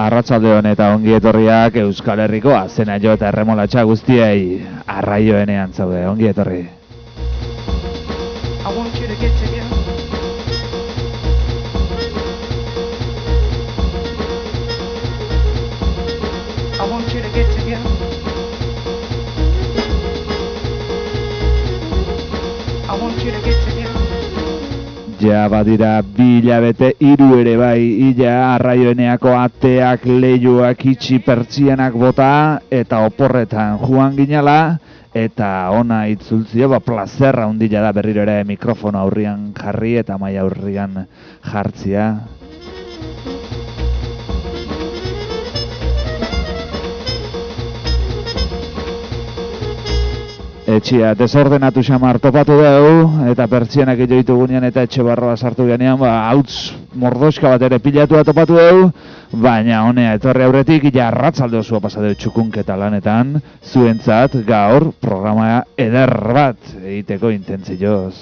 Arratsalde eta ongi etorriak Euskal Herriko azena jo eta erremolatxa guztiei arraioenean zaude, ongi etorri. I want you to get together. Ja badira bi hilabete hiru ere bai ila arraioeneako ateak leihoak itxi pertsianak bota eta oporretan joan ginala eta ona itzultzio ba plazerra hundila da berriro ere mikrofono aurrian jarri eta maila aurrian jartzia. Etxia desordenatu xamar topatu dugu, eta pertsianak joitu gunean eta etxe barroa sartu genean, ba, hauts mordoska bat ere pilatua topatu dugu, baina honea etorri aurretik, jarratzalde osua pasadeu txukunketa lanetan, zuentzat gaur programa eder bat egiteko intentzioz.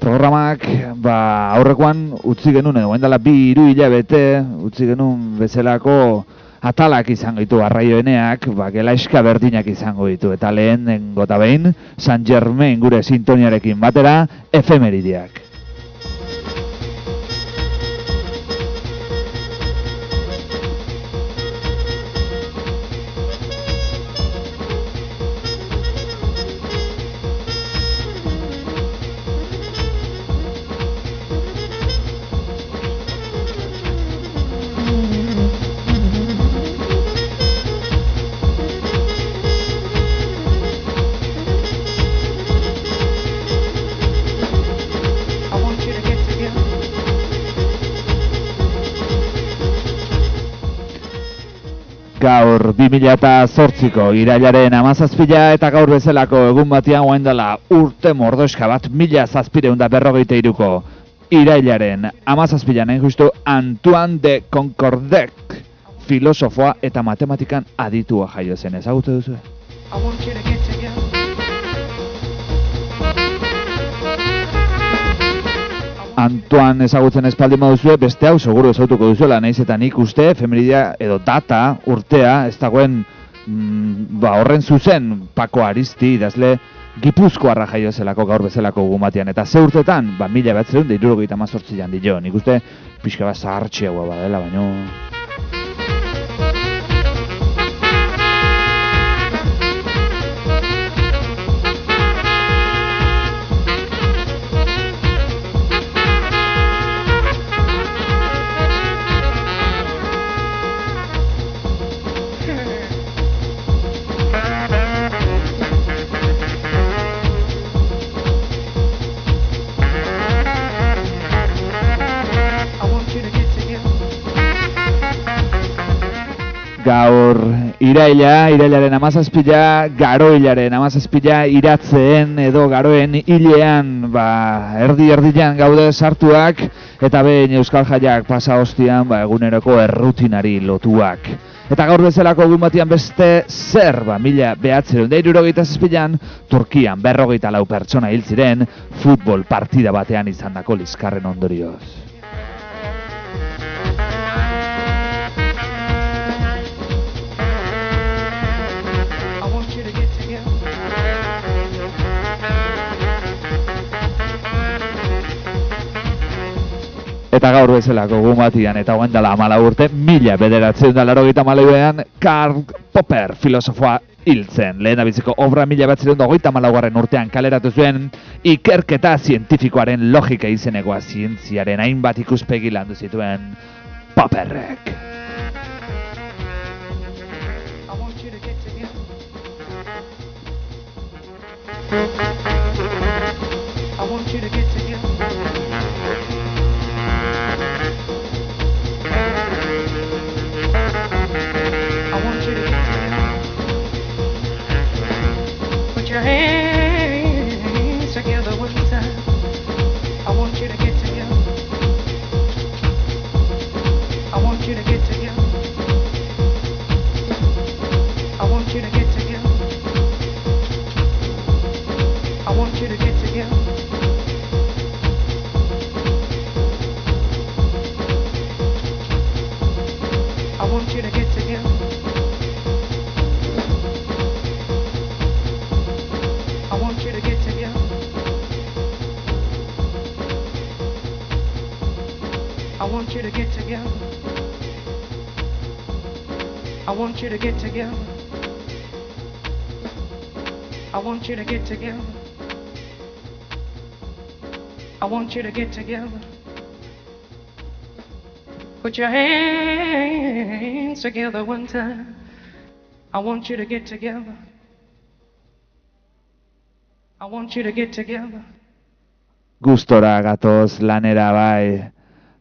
Programak, ba, aurrekoan utzi genuen, edo dela bi hiru hilabete, utzi genuen bezalako atalak izango ditu arraioeneak, ba, gelaiska berdinak izango ditu, eta lehen gota behin, San Germain gure sintoniarekin batera, efemeridiak. Gaur 2008ko irailaren amazazpila eta gaur bezalako egun batian guain dela urte mordoska bat mila zazpireun da berrogeita iruko irailaren amazazpilan hain justu Antoine de Concordec filosofoa eta matematikan aditua jaio zen ezagutu duzu? Antoine ezagutzen espaldi moduzue, beste hau seguru ezautuko duzuela, naiz eta nik uste, efemeridia edo data, urtea, ez dagoen mm, ba, horren zuzen Pako Aristi idazle Gipuzkoarra jaio zelako gaur bezalako egun batean. Eta ze urtetan, ba, mila batzerun da irurogeita mazortzian dio. Nik uste, pixka bat zahartxiagoa badela, baino... iraila, irailaren amazazpila, garoilaren amazazpila iratzeen edo garoen hilean, ba, erdi erdian gaude sartuak, eta behin Euskal Jaiak pasa hostian, ba, eguneroko errutinari lotuak. Eta gaur bezalako egun batian beste zer, ba, mila behatzerun da irurogeita zazpilan, Turkian berrogeita lau pertsona hil ziren, futbol partida batean izandako liskarren ondorioz. Eta gaur bezalako batian eta guen dela amala urte, mila bederatzen da laro gita Karl Popper filosofoa hiltzen. Lehen biziko obra mila bederatzen da hogeita malaugarren urtean kaleratu zuen ikerketa zientifikoaren logika izenekoa zientziaren hainbat ikuspegi landu zituen Popperrek. I want you to get want you to get together. I want you to get together. I want you to get together. I want you to get together. Put your hands together one time. I want you to get together. I want you to get together. Gustora gatoz lanera bai,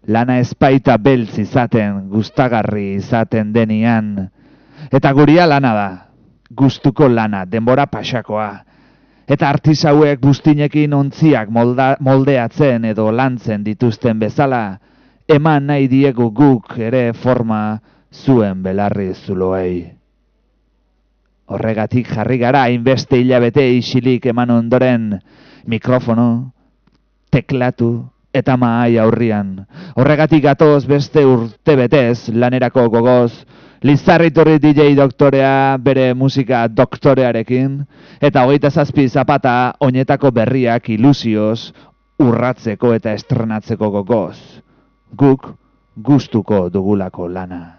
lana espaita beltz izaten, gustagarri izaten denian. Eta guria lana da, gustuko lana, denbora pasakoa. Eta artisauek bustinekin ontziak molda, moldeatzen edo lantzen dituzten bezala, eman nahi diegu guk ere forma zuen belarri zuloei. Horregatik jarri gara hainbeste hilabete isilik eman ondoren mikrofono, teklatu eta mahai aurrian. Horregatik gatoz beste urte betez lanerako gogoz, Lizarriturri DJ doktorea bere musika doktorearekin, eta hogeita zazpi zapata oinetako berriak ilusioz urratzeko eta estrenatzeko gogoz. Guk gustuko dugulako lana.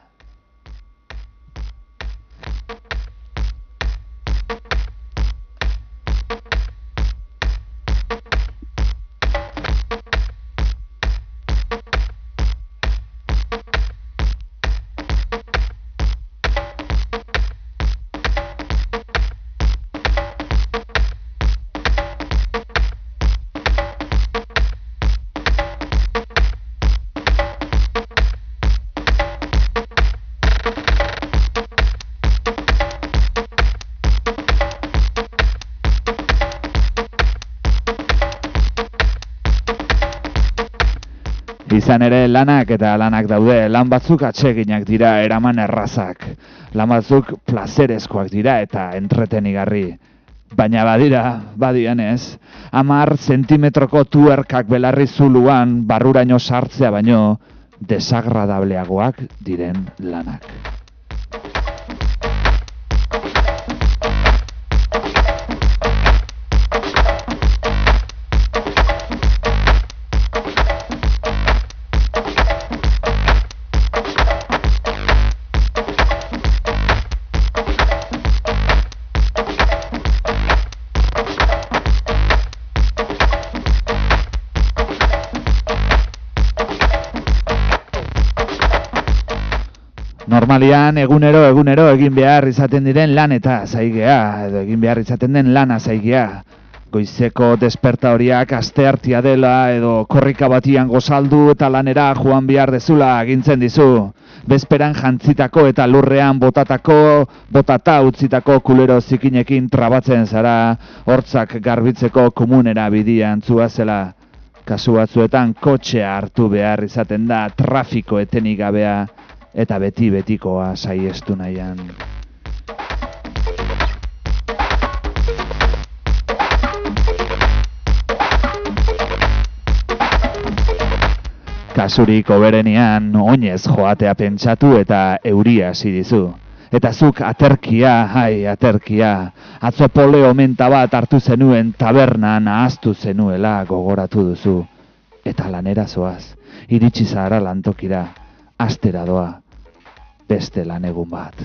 Izan ere lanak eta lanak daude, lan batzuk atseginak dira eraman errazak. Lan batzuk plazerezkoak dira eta entretenigarri. Baina badira, badianez, amar zentimetroko tuerkak belarri zuluan barruraino sartzea baino desagradableagoak diren lanak. Normalian egunero egunero egin behar izaten diren lan eta zaigea, edo egin behar izaten den lana zaigea. Goizeko desperta horiak asteartia dela edo korrika batian gozaldu eta lanera joan behar dezula agintzen dizu. Bezperan jantzitako eta lurrean botatako, botata utzitako kulero zikinekin trabatzen zara, hortzak garbitzeko komunera bidian zuazela. Kasu batzuetan kotxea hartu behar izaten da trafiko etenik gabea eta beti betikoa saiestu nahian. Kasurik oberenean oinez joatea pentsatu eta euria hasi dizu. Eta zuk aterkia, hai, aterkia, atzo pole omenta bat hartu zenuen tabernan ahaztu zenuela gogoratu duzu. Eta lanera zoaz, iritsi zahara lantokira, astera doa, beste lan egun bat.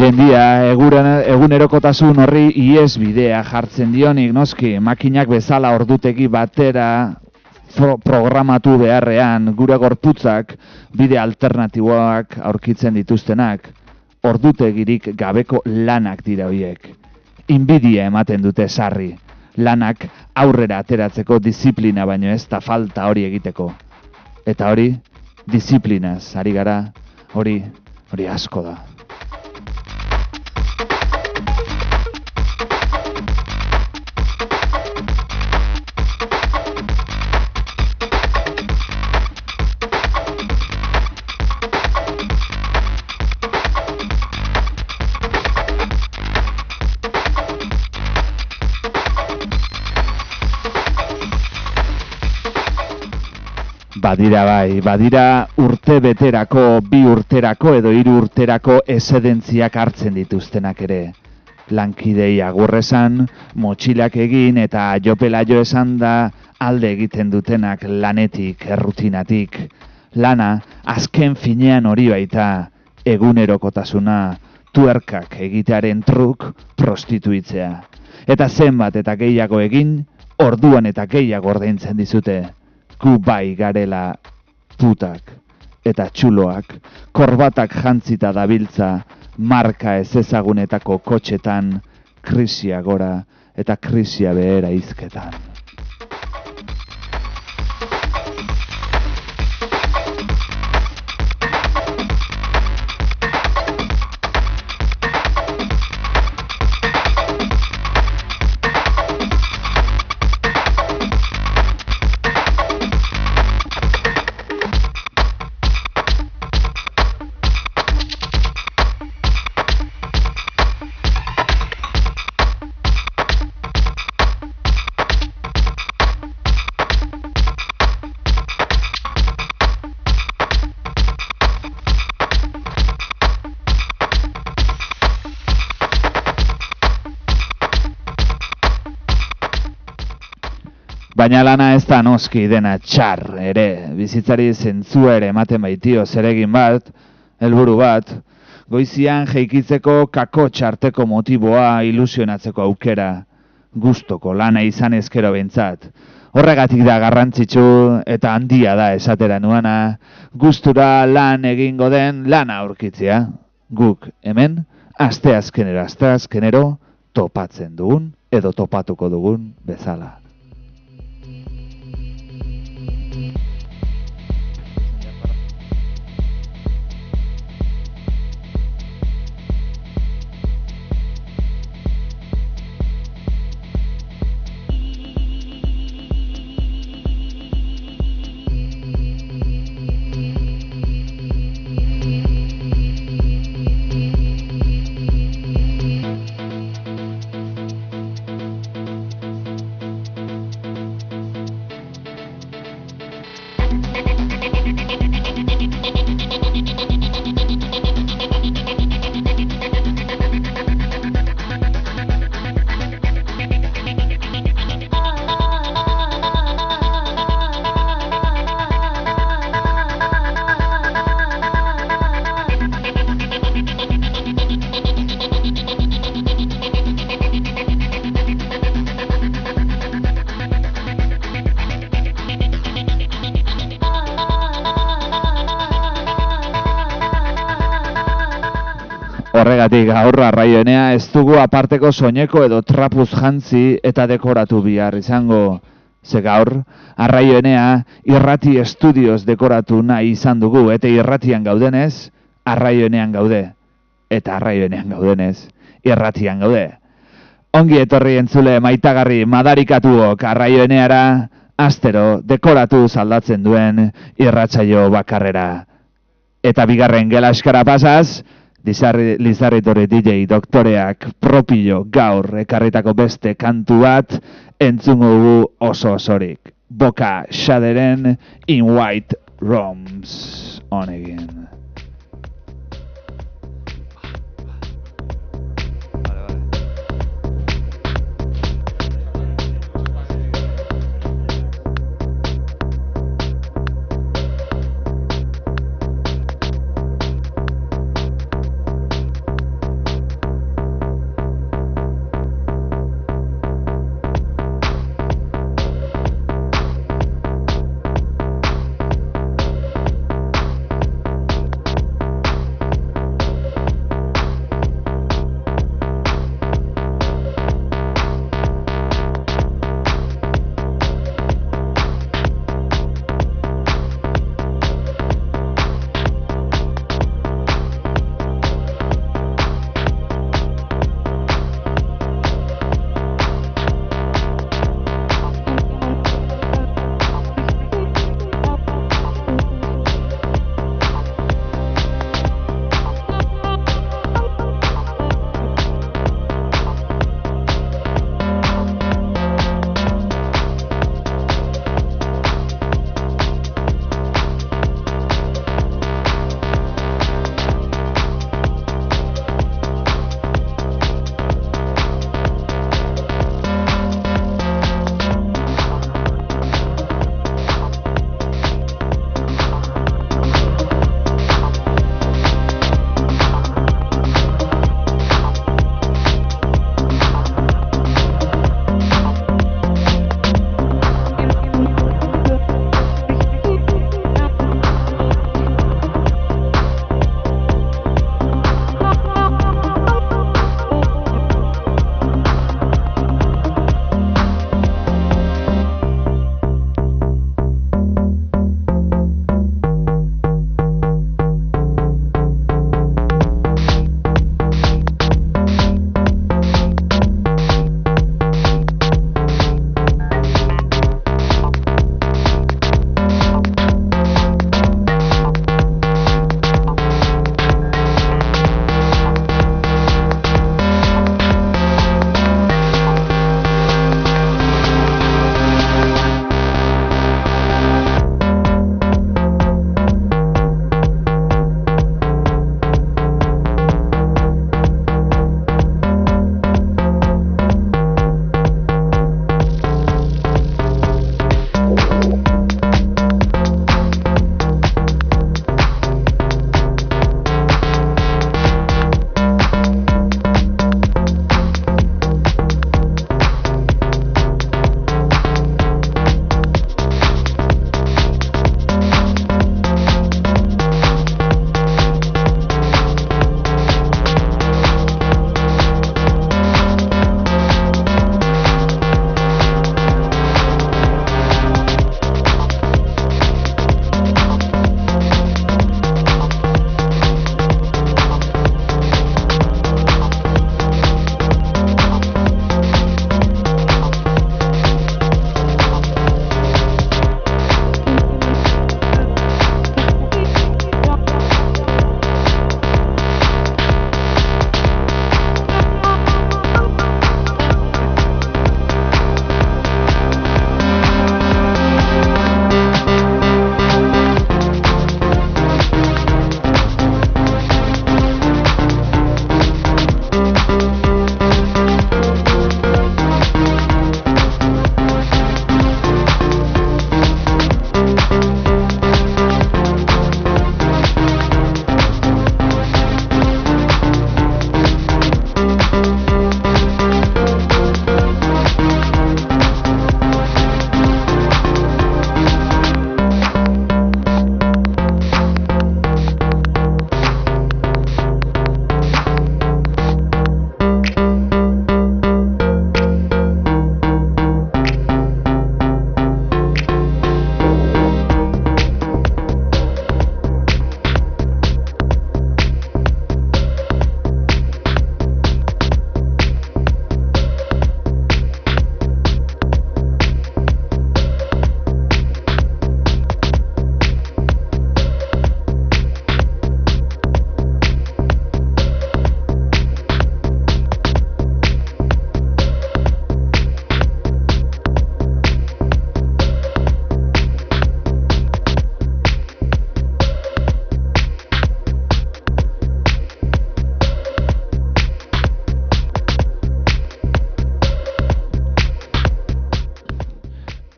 Jendia, eguren, egunerokotasun horri ies bidea jartzen dionik, noski, makinak bezala ordutegi batera pro programatu beharrean, gure gorputzak bide alternatiboak aurkitzen dituztenak, ordutegirik gabeko lanak dira horiek. Inbidia ematen dute sarri, lanak aurrera ateratzeko disiplina baino ez da falta hori egiteko. Eta hori, disiplinaz, ari gara, hori, hori asko da. Badira bai, badira urte beterako, bi urterako edo hiru urterako esedentziak hartzen dituztenak ere. Lankidei agurresan, motxilak egin eta jopela jo esan da alde egiten dutenak lanetik, errutinatik. Lana, azken finean hori baita, egunerokotasuna, tuerkak egitearen truk prostituitzea. Eta zenbat eta gehiago egin, orduan eta gehiago ordaintzen dizute gu bai garela putak eta txuloak, korbatak jantzita dabiltza, marka ez ezagunetako kotxetan, krisia gora eta krisia behera izketan. Noski dena txar ere, bizitzari zentzua ere ematen baitio zeregin bat, helburu bat, goizian jeikitzeko kako txarteko motiboa ilusionatzeko aukera, gustoko lana izan ezkero bentzat. Horregatik da garrantzitsu eta handia da esatera nuana, gustura lan egingo den lana aurkitzea. Guk hemen, aste azkenero, aste azkenero, topatzen dugun edo topatuko dugun bezala. see. Horregatik gaur arraioenea ez dugu aparteko soineko edo trapuz jantzi eta dekoratu bihar izango. Ze gaur, arraioenea irrati estudioz dekoratu nahi izan dugu eta irratian gaudenez, arraioenean gaude. Eta arraioenean gaudenez, irratian gaude. Ongi etorri entzule maitagarri madarikatuok arraioeneara, astero dekoratu zaldatzen duen irratsaio bakarrera. Eta bigarren gela eskara pasaz, Lizarritorri DJ doktoreak propio gaur ekarritako beste kantu bat entzungo dugu oso osorik. Boka xaderen in white roms honegin.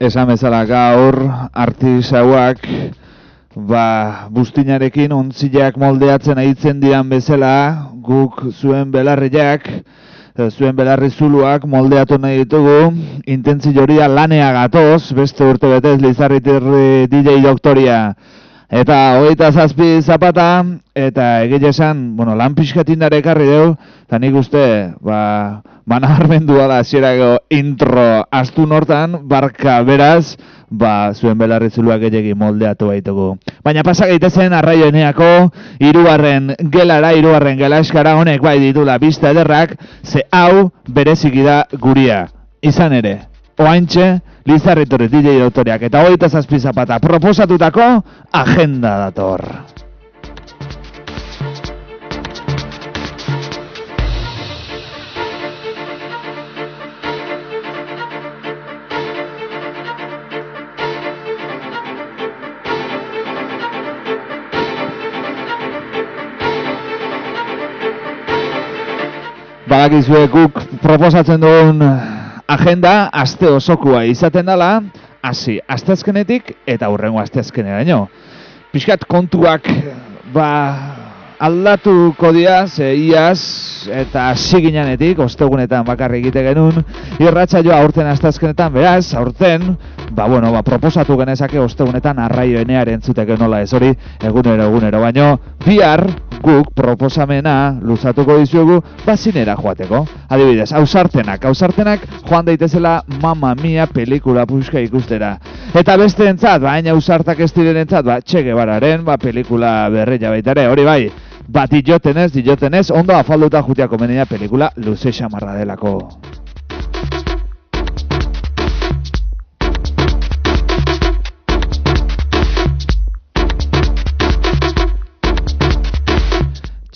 Esan bezala gaur artisauak ba, bustinarekin ontzileak moldeatzen aitzen dian bezala guk zuen belarriak eh, zuen belarri zuluak moldeatu nahi ditugu. Intentzi joria lanea gatoz beste urte betez Lizarritirri DJ doktoria eta hogeita zazpi zapata eta egile esan, bueno, lan pixkatindare ekarri deu eta nik uste ba, manabarmendu da hasierako intro astu nortan, barka beraz, ba, zuen belarri zuluak gehiagi moldeatu baitugu. Baina pasak egitezen arraioeneako, irugarren gelara, irugarren gela eskara honek bai ditula bista ederrak, ze hau bereziki da guria. Izan ere, oaintxe, Lizarritorri DJ autoreak eta hogeita zazpi zapata proposatutako agenda dator. Badakizue guk proposatzen dugun agenda aste osokoa izaten dela, hasi asteazkenetik eta hurrengo asteazkeneraino. Piskat kontuak ba aldatuko dira ze iaz eta hasi ginenetik ostegunetan bakarrik egite genuen irratsaioa aurten asteazkenetan beraz aurten ba bueno ba proposatu genezake ostegunetan arraioenearen zuteke nola ez hori egunero egunero baino bihar guk proposamena luzatuko dizuegu bazinera joateko. Adibidez, ausartenak, ausartenak joan daitezela Mamma Mia pelikula puska ikustera. Eta beste entzat, baina ausartak ez diren entzat, ba, txege bararen, ba, pelikula berreia baitare, hori bai, bat diotenez, diotenez, ondo afalduta jutiako menina pelikula luze xamarra delako.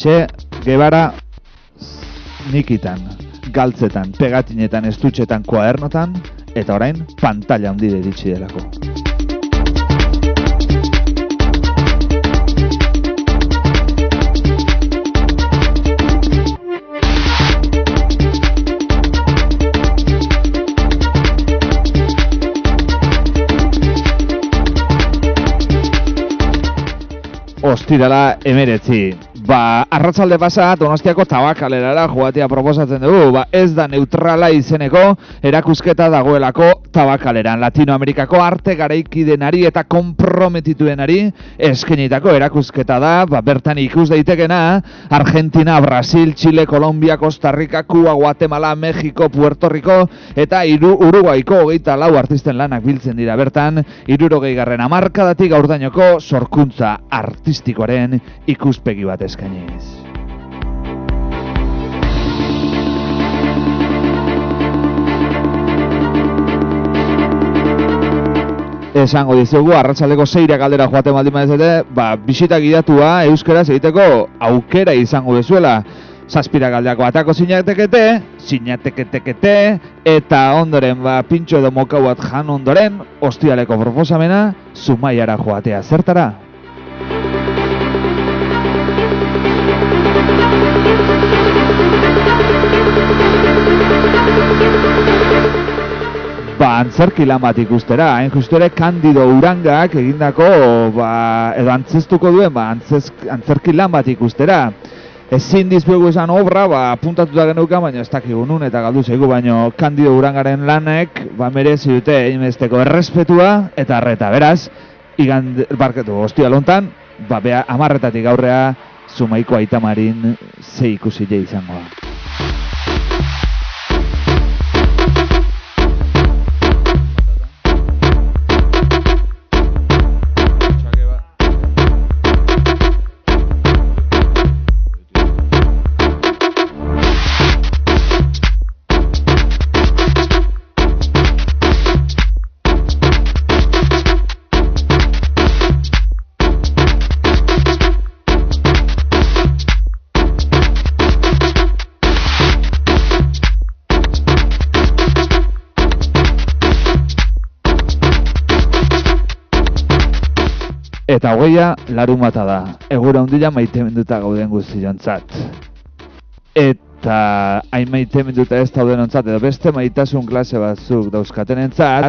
Txe, gebara, nikitan, galtzetan, pegatinetan, estutxetan, kuadernotan, eta orain, pantalla handide ditsi delako. Ostirala emeretzi. Ba, arratzalde pasa, donostiako tabakalerara joatea proposatzen dugu. Ba, ez da neutrala izeneko erakusketa dagoelako tabakaleran. Latinoamerikako arte garaikidenari eta komprometituenari eskenitako erakusketa da. Ba, bertan ikus daitekena, Argentina, Brasil, Chile, Colombia, Costa Rica, Cuba, Guatemala, México, Puerto Rico eta iru, Uruguaiko hogeita lau artisten lanak biltzen dira bertan. Irurogei garren amarkadatik aurdainoko sorkuntza artistikoaren ikuspegi bat eskainiz. Esango dizugu, arratsaldeko zeira galdera joaten baldin badezete, ba, bisita gidatua euskaraz egiteko aukera izango dezuela. Zazpira galdeako atako zinatekete, zinateketekete, eta ondoren, ba, pintxo edo mokau bat jan ondoren, ostialeko proposamena, zumaiara joatea zertara. Ba, antzerki lan bat ikustera, hain justu ere Kandido Urangak egindako, ba, edo antzestuko duen, ba, antzez, antzerki lan bat ikustera. Ezin dizbegu esan obra, ba, apuntatuta genukan, baina ez dakigu nun eta galdu zaigu, baina Kandido Urangaren lanek, ba, merezi dute, inbesteko errespetua eta arreta, beraz, igan, barketu, ostia lontan, ba, bea, amarretatik aurrea, zumaiko aitamarin ze ikusi izango da. Eta hogeia larun bata da, egura hundila maite menduta gauden guztiontzat. Eta hain maite minduta ez dauden ontzat, edo beste maitasun klase batzuk dauzkaten entzat.